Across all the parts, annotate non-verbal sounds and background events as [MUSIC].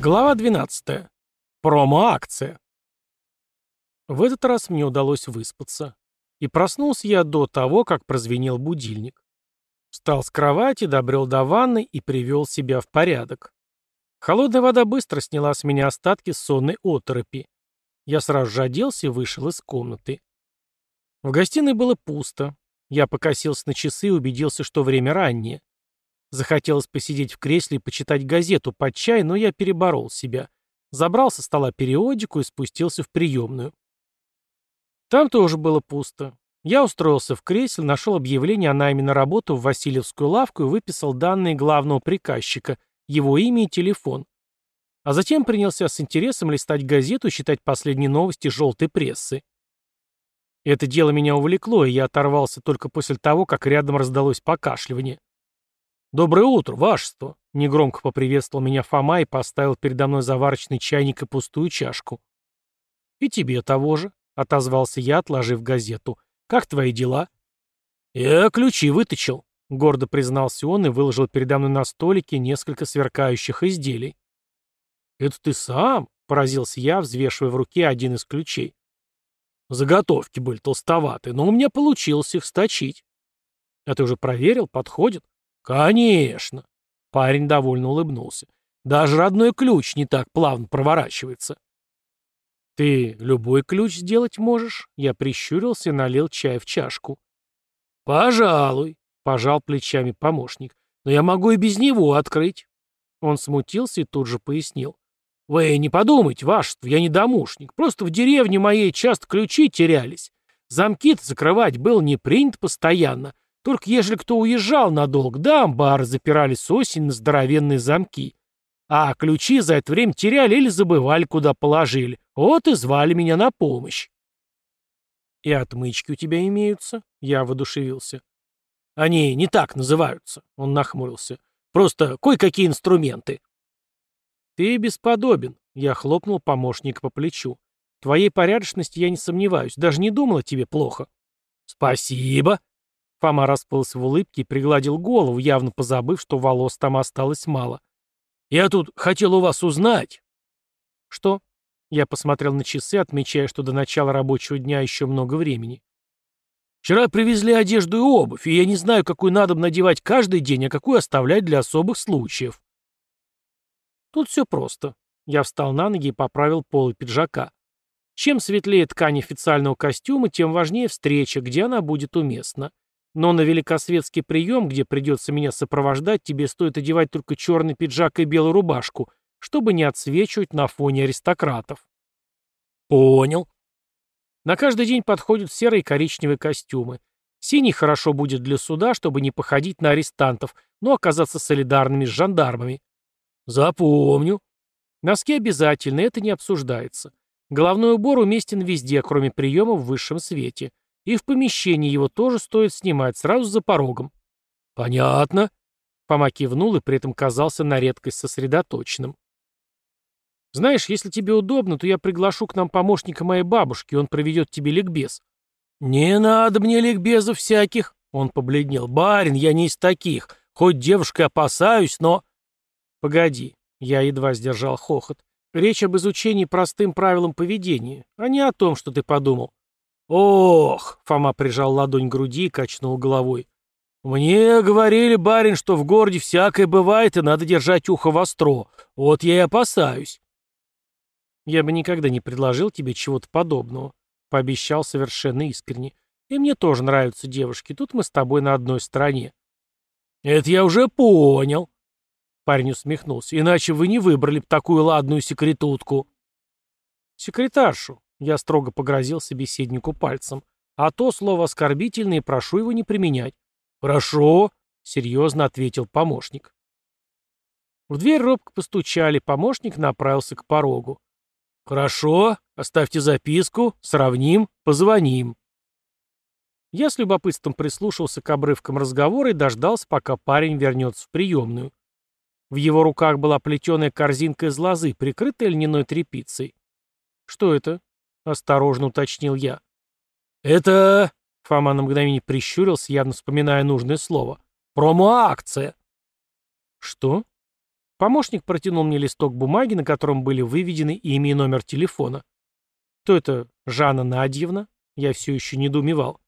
Глава 12. Промо-акция. В этот раз мне удалось выспаться. И проснулся я до того, как прозвенел будильник. Встал с кровати, добрел до ванны и привел себя в порядок. Холодная вода быстро сняла с меня остатки сонной оторопи. Я сразу же оделся и вышел из комнаты. В гостиной было пусто. Я покосился на часы и убедился, что время раннее. Захотелось посидеть в кресле и почитать газету под чай, но я переборол себя. Забрал со стола периодику и спустился в приемную. Там тоже было пусто. Я устроился в кресле, нашел объявление о найме на работу в Васильевскую лавку и выписал данные главного приказчика, его имя и телефон. А затем принялся с интересом листать газету и читать последние новости желтой прессы. Это дело меня увлекло, и я оторвался только после того, как рядом раздалось покашливание. «Доброе утро, вашество!» — негромко поприветствовал меня Фома и поставил передо мной заварочный чайник и пустую чашку. «И тебе того же», — отозвался я, отложив газету. «Как твои дела?» «Я ключи выточил», — гордо признался он и выложил передо мной на столике несколько сверкающих изделий. «Это ты сам?» — поразился я, взвешивая в руке один из ключей. Заготовки были толстоватые, но у меня получилось их сточить. А ты уже проверил, подходит? «Конечно!» — парень довольно улыбнулся. «Даже родной ключ не так плавно проворачивается». «Ты любой ключ сделать можешь?» Я прищурился и налил чай в чашку. «Пожалуй», — пожал плечами помощник. «Но я могу и без него открыть». Он смутился и тут же пояснил. «Вы не подумайте, вашество, я не домушник. Просто в деревне моей часто ключи терялись. Замки-то закрывать было не принято постоянно, только ежели кто уезжал надолго, да амбары запирали с осени на здоровенные замки. А ключи за это время теряли или забывали, куда положили. Вот и звали меня на помощь. «И отмычки у тебя имеются?» Я воодушевился. «Они не так называются», — он нахмурился. «Просто кое-какие инструменты». «Ты бесподобен», — я хлопнул помощника по плечу. «Твоей порядочности я не сомневаюсь. Даже не думал о тебе плохо». «Спасибо», Фома расплылся в улыбке и пригладил голову, явно позабыв, что волос там осталось мало. «Я тут хотел у вас узнать». «Что?» Я посмотрел на часы, отмечая, что до начала рабочего дня еще много времени. «Вчера привезли одежду и обувь, и я не знаю, какую надо надевать каждый день, а какую оставлять для особых случаев». Тут все просто. Я встал на ноги и поправил полы пиджака. Чем светлее ткань официального костюма, тем важнее встреча, где она будет уместна. Но на великосветский прием, где придется меня сопровождать, тебе стоит одевать только черный пиджак и белую рубашку, чтобы не отсвечивать на фоне аристократов. Понял. На каждый день подходят серые и коричневые костюмы. Синий хорошо будет для суда, чтобы не походить на арестантов, но оказаться солидарными с жандармами. Запомню. Носки обязательно, это не обсуждается. Головной убор уместен везде, кроме приема в высшем свете. И в помещении его тоже стоит снимать, сразу за порогом. Понятно. Фома кивнул и при этом казался на редкость сосредоточенным. Знаешь, если тебе удобно, то я приглашу к нам помощника моей бабушки, он проведет тебе ликбез. Не надо мне ликбезов всяких. Он побледнел. Барин, я не из таких. Хоть девушкой опасаюсь, но... Погоди. Я едва сдержал хохот. Речь об изучении простым правилам поведения, а не о том, что ты подумал. «Ох!» — Фома прижал ладонь к груди и качнул головой. «Мне говорили, барин, что в городе всякое бывает, и надо держать ухо востро. Вот я и опасаюсь». «Я бы никогда не предложил тебе чего-то подобного», — пообещал совершенно искренне. «И мне тоже нравятся девушки. Тут мы с тобой на одной стороне». «Это я уже понял», — парень усмехнулся. «Иначе вы не выбрали бы такую ладную секретутку». «Секретаршу», я строго погрозил собеседнику пальцем. А то слово оскорбительное, прошу его не применять. «Прошу», — серьезно ответил помощник. В дверь робко постучали, помощник направился к порогу. «Хорошо, оставьте записку, сравним, позвоним». Я с любопытством прислушался к обрывкам разговора и дождался, пока парень вернется в приемную. В его руках была плетеная корзинка из лозы, прикрытая льняной тряпицей. «Что это?» Осторожно уточнил я. «Это...» — Фома на мгновение прищурился, явно вспоминая нужное слово. «Промо-акция». «Что?» Помощник протянул мне листок бумаги, на котором были выведены имя и номер телефона. Кто это? Жанна Надьевна? Я все еще недоумевал.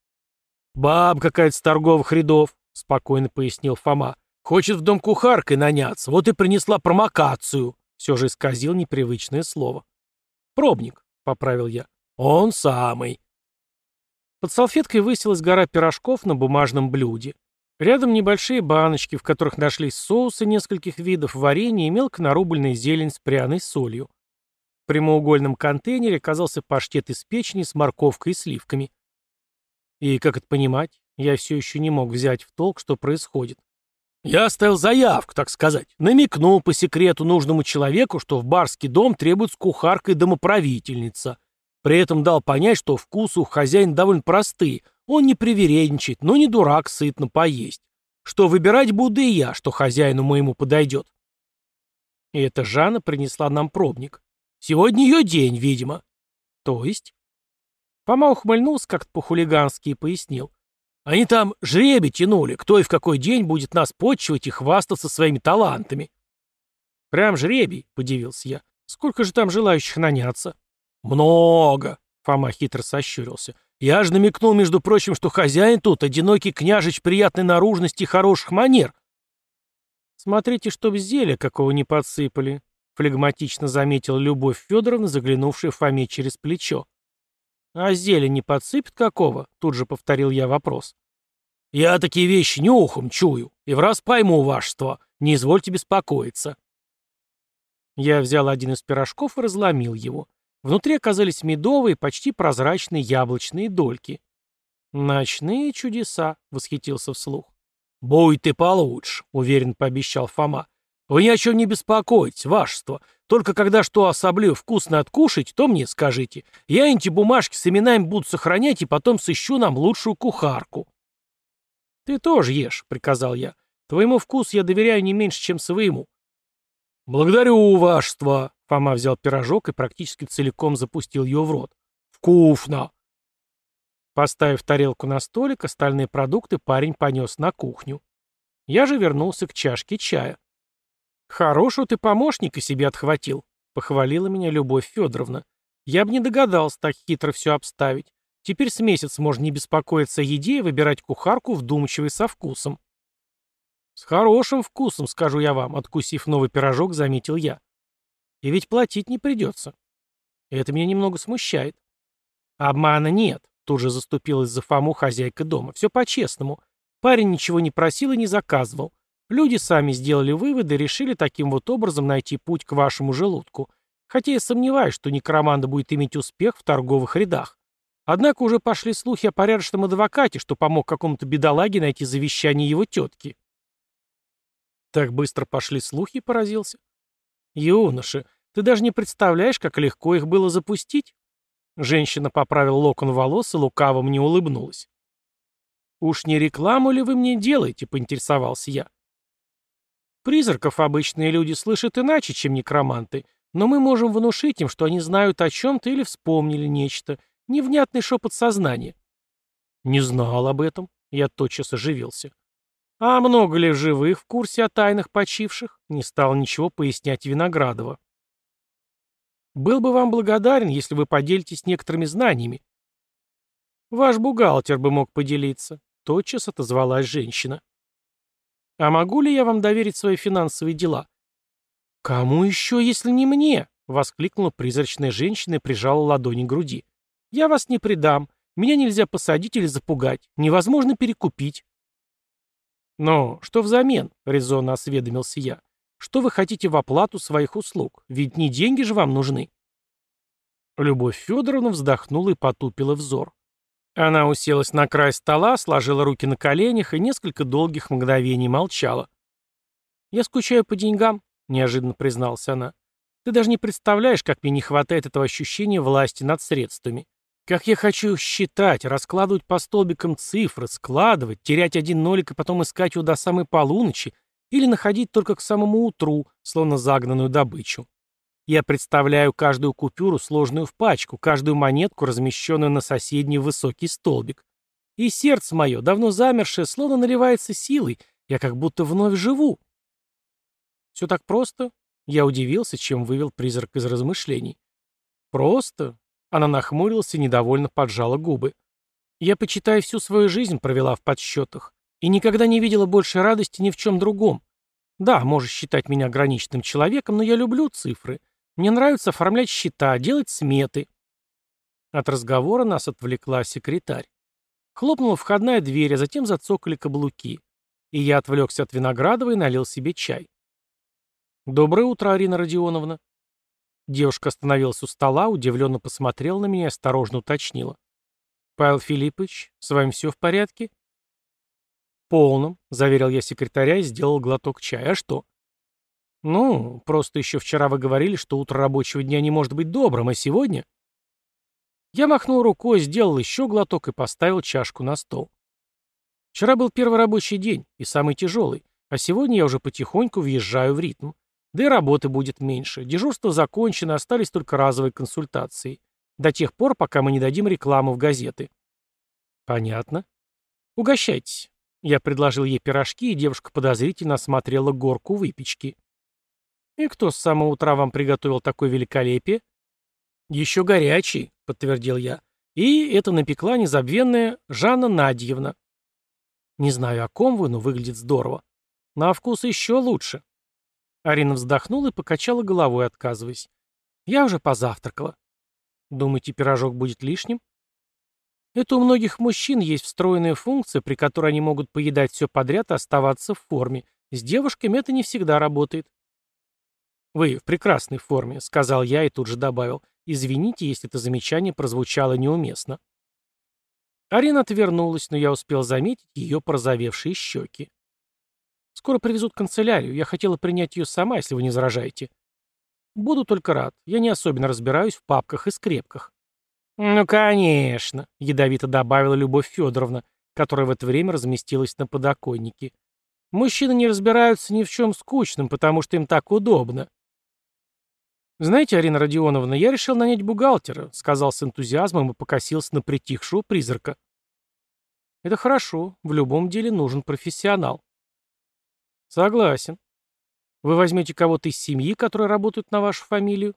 «Баб какая-то с торговых рядов», — спокойно пояснил Фома. «Хочет в дом кухаркой наняться, вот и принесла промокацию», — все же исказил непривычное слово. «Пробник», — поправил я. «Он самый». Под салфеткой высилась гора пирожков на бумажном блюде. Рядом небольшие баночки, в которых нашлись соусы нескольких видов, варенье и мелко зелень с пряной солью. В прямоугольном контейнере оказался паштет из печени с морковкой и сливками. И как это понимать? Я все еще не мог взять в толк, что происходит. Я оставил заявку, так сказать. Намекнул по секрету нужному человеку, что в барский дом требуется кухарка и домоправительница. При этом дал понять, что вкусы у хозяина довольно простые. Он не привередничает, но не дурак сытно поесть. Что выбирать буду и я, что хозяину моему подойдет. И эта Жанна принесла нам пробник. Сегодня ее день, видимо. То есть? Фома ухмыльнулся как-то по-хулигански и пояснил. Они там жребий тянули, кто и в какой день будет нас почивать и хвастаться своими талантами. Прям жребий, подивился я. Сколько же там желающих наняться? Много, Фома хитро сощурился. Я же намекнул, между прочим, что хозяин тут одинокий княжич приятной наружности и хороших манер. Смотрите, чтоб зелья какого не подсыпали, флегматично заметил Любовь Федоровна, заглянувшая Фоме через плечо. «А зелень не подсыпет какого?» — тут же повторил я вопрос. «Я такие вещи нюхом чую, и в раз пойму вашество. Не извольте беспокоиться». Я взял один из пирожков и разломил его. Внутри оказались медовые, почти прозрачные яблочные дольки. «Ночные чудеса», — восхитился вслух. «Будет и получше», — уверенно пообещал Фома. «Вы ни о чем не беспокойтесь, вашество. Только когда что особливо вкусно откушать, то мне скажите. Я эти бумажки с именами буду сохранять и потом сыщу нам лучшую кухарку. Ты тоже ешь, приказал я. Твоему вкусу я доверяю не меньше, чем своему. Благодарю, вашество. Фома взял пирожок и практически целиком запустил его в рот. Вкусно. Поставив тарелку на столик, остальные продукты парень понес на кухню. Я же вернулся к чашке чая. «Хорошего ты помощника себе отхватил», — похвалила меня Любовь Федоровна. «Я бы не догадался так хитро все обставить. Теперь с месяц можно не беспокоиться о еде и выбирать кухарку вдумчивой со вкусом». «С хорошим вкусом, скажу я вам», — откусив новый пирожок, заметил я. «И ведь платить не придется». Это меня немного смущает. «Обмана нет», — тут же заступилась за Фому хозяйка дома. «Все по-честному. Парень ничего не просил и не заказывал. Люди сами сделали выводы и решили таким вот образом найти путь к вашему желудку. Хотя я сомневаюсь, что некроманда будет иметь успех в торговых рядах. Однако уже пошли слухи о порядочном адвокате, что помог какому-то бедолаге найти завещание его тетки. Так быстро пошли слухи, поразился. Юноша, ты даже не представляешь, как легко их было запустить? Женщина поправила локон волос и лукаво мне улыбнулась. «Уж не рекламу ли вы мне делаете?» — поинтересовался я. Призраков обычные люди слышат иначе, чем некроманты, но мы можем внушить им, что они знают о чем-то или вспомнили нечто, невнятный шепот сознания. Не знал об этом, я тотчас оживился. А много ли живых в курсе о тайнах почивших? Не стал ничего пояснять Виноградова. Был бы вам благодарен, если вы поделитесь некоторыми знаниями. Ваш бухгалтер бы мог поделиться, тотчас отозвалась женщина. А могу ли я вам доверить свои финансовые дела? Кому еще, если не мне? Воскликнула призрачная женщина и прижала ладони к груди. Я вас не предам. Меня нельзя посадить или запугать. Невозможно перекупить. Но что взамен? Резонно осведомился я. Что вы хотите в оплату своих услуг? Ведь не деньги же вам нужны. Любовь Федоровна вздохнула и потупила взор. Она уселась на край стола, сложила руки на коленях и несколько долгих мгновений молчала. «Я скучаю по деньгам», — неожиданно призналась она. «Ты даже не представляешь, как мне не хватает этого ощущения власти над средствами. Как я хочу считать, раскладывать по столбикам цифры, складывать, терять один нолик и потом искать его до самой полуночи или находить только к самому утру, словно загнанную добычу. Я представляю каждую купюру, сложную в пачку, каждую монетку, размещенную на соседний высокий столбик. И сердце мое, давно замершее, словно наливается силой, я как будто вновь живу. Все так просто? Я удивился, чем вывел призрак из размышлений. Просто? Она нахмурилась и недовольно поджала губы. Я, почитай, всю свою жизнь провела в подсчетах и никогда не видела больше радости ни в чем другом. Да, можешь считать меня ограниченным человеком, но я люблю цифры. Мне нравится оформлять счета, делать сметы. От разговора нас отвлекла секретарь. Хлопнула входная дверь, а затем зацокали каблуки. И я отвлекся от Виноградова и налил себе чай. «Доброе утро, Арина Родионовна». Девушка остановилась у стола, удивленно посмотрела на меня и осторожно уточнила. «Павел Филиппович, с вами все в порядке?» «Полном», — заверил я секретаря и сделал глоток чая. «А что?» «Ну, просто еще вчера вы говорили, что утро рабочего дня не может быть добрым, а сегодня...» Я махнул рукой, сделал еще глоток и поставил чашку на стол. Вчера был первый рабочий день и самый тяжелый, а сегодня я уже потихоньку въезжаю в ритм. Да и работы будет меньше. Дежурство закончено, остались только разовые консультации. До тех пор, пока мы не дадим рекламу в газеты. Понятно. Угощайтесь. Я предложил ей пирожки, и девушка подозрительно осмотрела горку выпечки. И кто с самого утра вам приготовил такое великолепие? Еще горячий, подтвердил я. И это напекла незабвенная Жанна Надьевна. Не знаю, о ком вы, но выглядит здорово. На вкус еще лучше. Арина вздохнула и покачала головой, отказываясь. Я уже позавтракала. Думаете, пирожок будет лишним? Это у многих мужчин есть встроенная функция, при которой они могут поедать все подряд и оставаться в форме. С девушками это не всегда работает. «Вы в прекрасной форме», — сказал я и тут же добавил. Извините, если это замечание прозвучало неуместно. Арина отвернулась, но я успел заметить ее порозовевшие щеки. «Скоро привезут канцелярию. Я хотела принять ее сама, если вы не возражаете». «Буду только рад. Я не особенно разбираюсь в папках и скрепках». «Ну, конечно», — ядовито добавила Любовь Федоровна, которая в это время разместилась на подоконнике. «Мужчины не разбираются ни в чем скучном, потому что им так удобно. «Знаете, Арина Родионовна, я решил нанять бухгалтера», — сказал с энтузиазмом и покосился на притихшего призрака. «Это хорошо. В любом деле нужен профессионал». «Согласен. Вы возьмете кого-то из семьи, который работает на вашу фамилию?»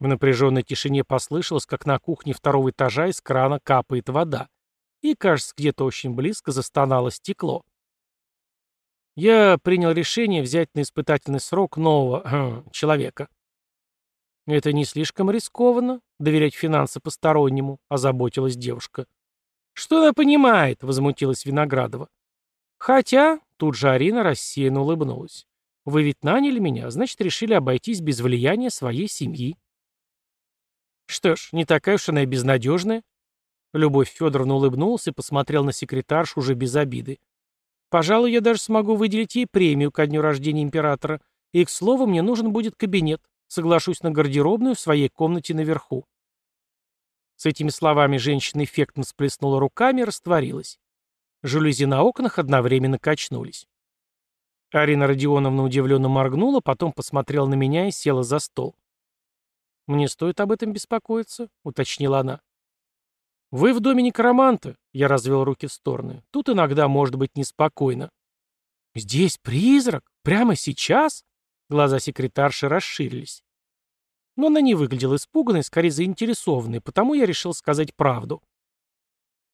В напряженной тишине послышалось, как на кухне второго этажа из крана капает вода. И, кажется, где-то очень близко застонало стекло. Я принял решение взять на испытательный срок нового [CLEARS THROAT] человека. «Это не слишком рискованно, доверять финансы постороннему», — озаботилась девушка. «Что она понимает?» — возмутилась Виноградова. «Хотя...» — тут же Арина рассеянно улыбнулась. «Вы ведь наняли меня, значит, решили обойтись без влияния своей семьи». «Что ж, не такая уж она и безнадежная». Любовь Федоровна улыбнулась и посмотрел на секретаршу уже без обиды. «Пожалуй, я даже смогу выделить ей премию ко дню рождения императора. И, к слову, мне нужен будет кабинет. Соглашусь на гардеробную в своей комнате наверху. С этими словами женщина эффектно сплеснула руками и растворилась. Жалюзи на окнах одновременно качнулись. Арина Родионовна удивленно моргнула, потом посмотрела на меня и села за стол. «Мне стоит об этом беспокоиться?» — уточнила она. «Вы в доме некроманта», — я развел руки в стороны. «Тут иногда может быть неспокойно». «Здесь призрак? Прямо сейчас?» Глаза секретарши расширились. Но она не выглядела испуганной, скорее заинтересованной, потому я решил сказать правду.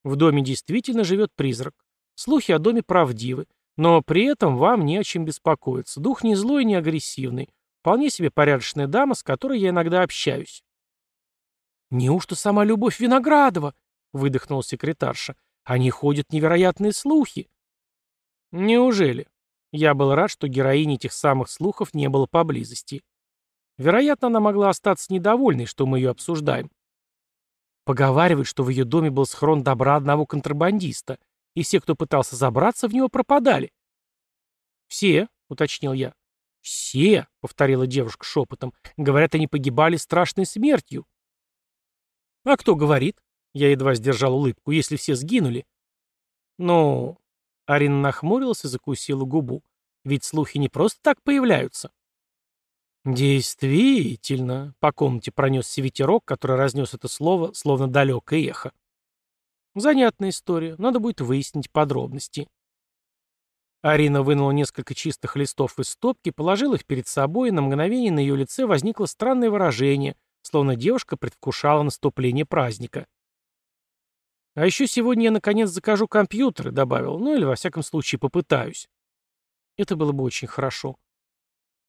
В доме действительно живет призрак. Слухи о доме правдивы, но при этом вам не о чем беспокоиться. Дух не злой и не агрессивный. Вполне себе порядочная дама, с которой я иногда общаюсь. «Неужто сама Любовь Виноградова?» — выдохнула секретарша. «Они ходят невероятные слухи». «Неужели?» Я был рад, что героини этих самых слухов не было поблизости. Вероятно, она могла остаться недовольной, что мы ее обсуждаем. Поговаривают, что в ее доме был схрон добра одного контрабандиста, и все, кто пытался забраться в него, пропадали. «Все», — уточнил я. «Все», — повторила девушка шепотом, — «говорят, они погибали страшной смертью». «А кто говорит?» — я едва сдержал улыбку. «Если все сгинули». «Ну, Арина нахмурилась и закусила губу. Ведь слухи не просто так появляются. Действительно, по комнате пронесся ветерок, который разнес это слово, словно далекое эхо. Занятная история, надо будет выяснить подробности. Арина вынула несколько чистых листов из стопки, положила их перед собой, и на мгновение на ее лице возникло странное выражение, словно девушка предвкушала наступление праздника. «А еще сегодня я, наконец, закажу компьютеры», — добавил, «ну или, во всяком случае, попытаюсь». Это было бы очень хорошо.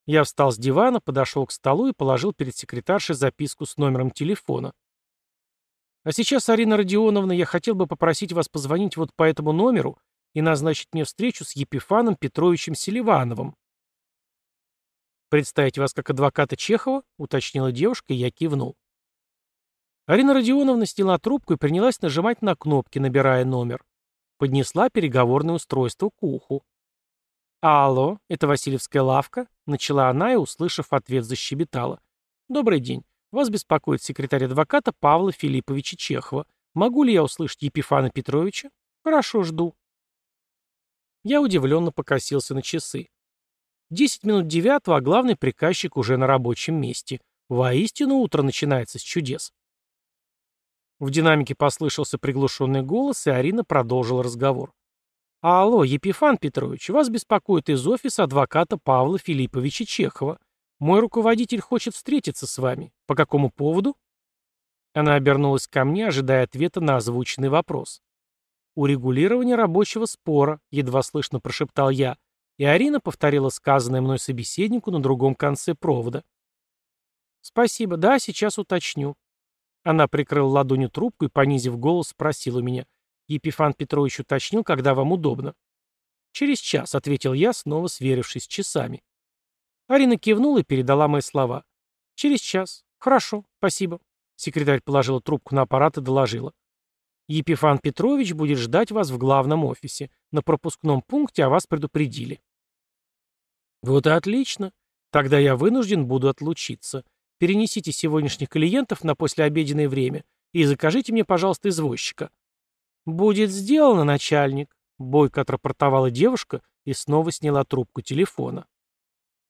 Я встал с дивана, подошел к столу и положил перед секретаршей записку с номером телефона. «А сейчас, Арина Родионовна, я хотел бы попросить вас позвонить вот по этому номеру и назначить мне встречу с Епифаном Петровичем Селивановым. «Представить вас как адвоката Чехова?» — уточнила девушка, и я кивнул. Арина Родионовна сняла трубку и принялась нажимать на кнопки, набирая номер. Поднесла переговорное устройство к уху. «Алло, это Васильевская лавка?» — начала она и, услышав ответ, защебетала. «Добрый день. Вас беспокоит секретарь адвоката Павла Филипповича Чехова. Могу ли я услышать Епифана Петровича? Хорошо, жду». Я удивленно покосился на часы. Десять минут девятого, а главный приказчик уже на рабочем месте. Воистину утро начинается с чудес. В динамике послышался приглушенный голос, и Арина продолжила разговор. «Алло, Епифан Петрович, вас беспокоит из офиса адвоката Павла Филипповича Чехова. Мой руководитель хочет встретиться с вами. По какому поводу?» Она обернулась ко мне, ожидая ответа на озвученный вопрос урегулирования рабочего спора», — едва слышно прошептал я, и Арина повторила сказанное мной собеседнику на другом конце провода. «Спасибо, да, сейчас уточню». Она прикрыла ладонью трубку и, понизив голос, спросила меня. Епифан Петрович уточнил, когда вам удобно. «Через час», — ответил я, снова сверившись с часами. Арина кивнула и передала мои слова. «Через час. Хорошо, спасибо». Секретарь положила трубку на аппарат и доложила. Епифан Петрович будет ждать вас в главном офисе. На пропускном пункте о вас предупредили. Вот и отлично. Тогда я вынужден буду отлучиться. Перенесите сегодняшних клиентов на послеобеденное время и закажите мне, пожалуйста, извозчика. Будет сделано, начальник. Бойко отрапортовала девушка и снова сняла трубку телефона.